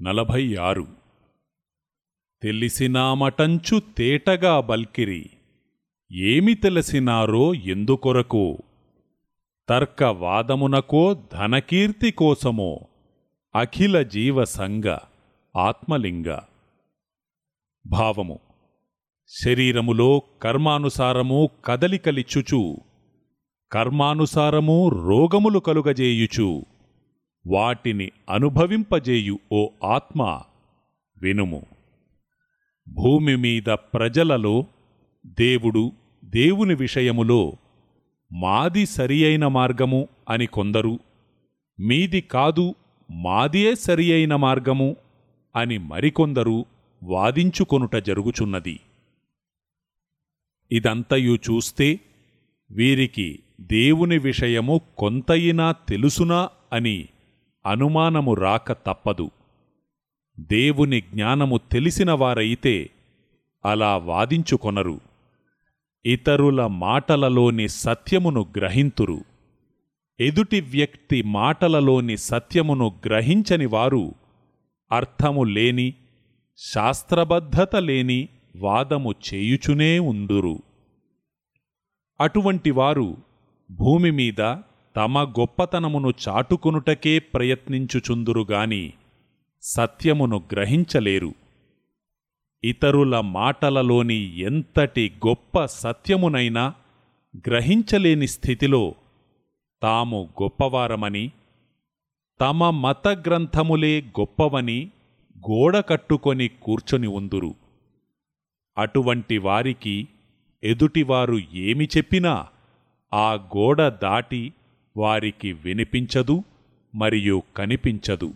నలభై ఆరు తెలిసినామటంచు తేటగా బల్కిరి ఏమి తెలిసినారో ఎందుకొరకు? తర్కవాదమునకో ధనకీర్తి కోసమో అఖిల జీవసంగ ఆత్మలింగ. భావము శరీరములో కర్మానుసారము కదలికలిచ్చుచు కర్మానుసారము రోగములు కలుగజేయుచు. వాటిని అనుభవింపజేయు ఓ ఆత్మ వినుము. భూమి మీద ప్రజలలో దేవుడు దేవుని విషయములో మాది సరియైన మార్గము అని కొందరు మీది కాదు మాదియే సరియైన మార్గము అని మరికొందరు వాదించుకొనుట జరుగుచున్నది. ఇదంతయు చూస్తే వీరికి దేవుని విషయము కొంతయినా తెలుసునా అని అనుమానము రాక తప్పదు. దేవుని జ్ఞానము తెలిసిన వారైతే అలా వాదించుకొనరు. ఇతరుల మాటలలోని సత్యమును గ్రహింతురు. ఎదుటి వ్యక్తి మాటలలోని సత్యమును గ్రహించని వారు అర్థము లేని శాస్త్రబద్ధత లేని వాదము చేయుచునే ఉందురు. అటువంటి వారు భూమి మీద తమ గొప్పతనమును చాటుకొనుటకే ప్రయత్నించుచుందురుగాని సత్యమును గ్రహించలేరు. ఇతరుల మాటలలోని ఎంతటి గొప్ప సత్యమునైనా గ్రహించలేని స్థితిలో తాము గొప్పవారమని తమ మత గ్రంథములే గొప్పవని గోడ కట్టుకొని కూర్చొని ఉందురు. అటువంటి వారికి ఎదుటివారు ఏమి చెప్పినా ఆ గోడ దాటి వారికి వినిపించదు మరియు కనిపించదు.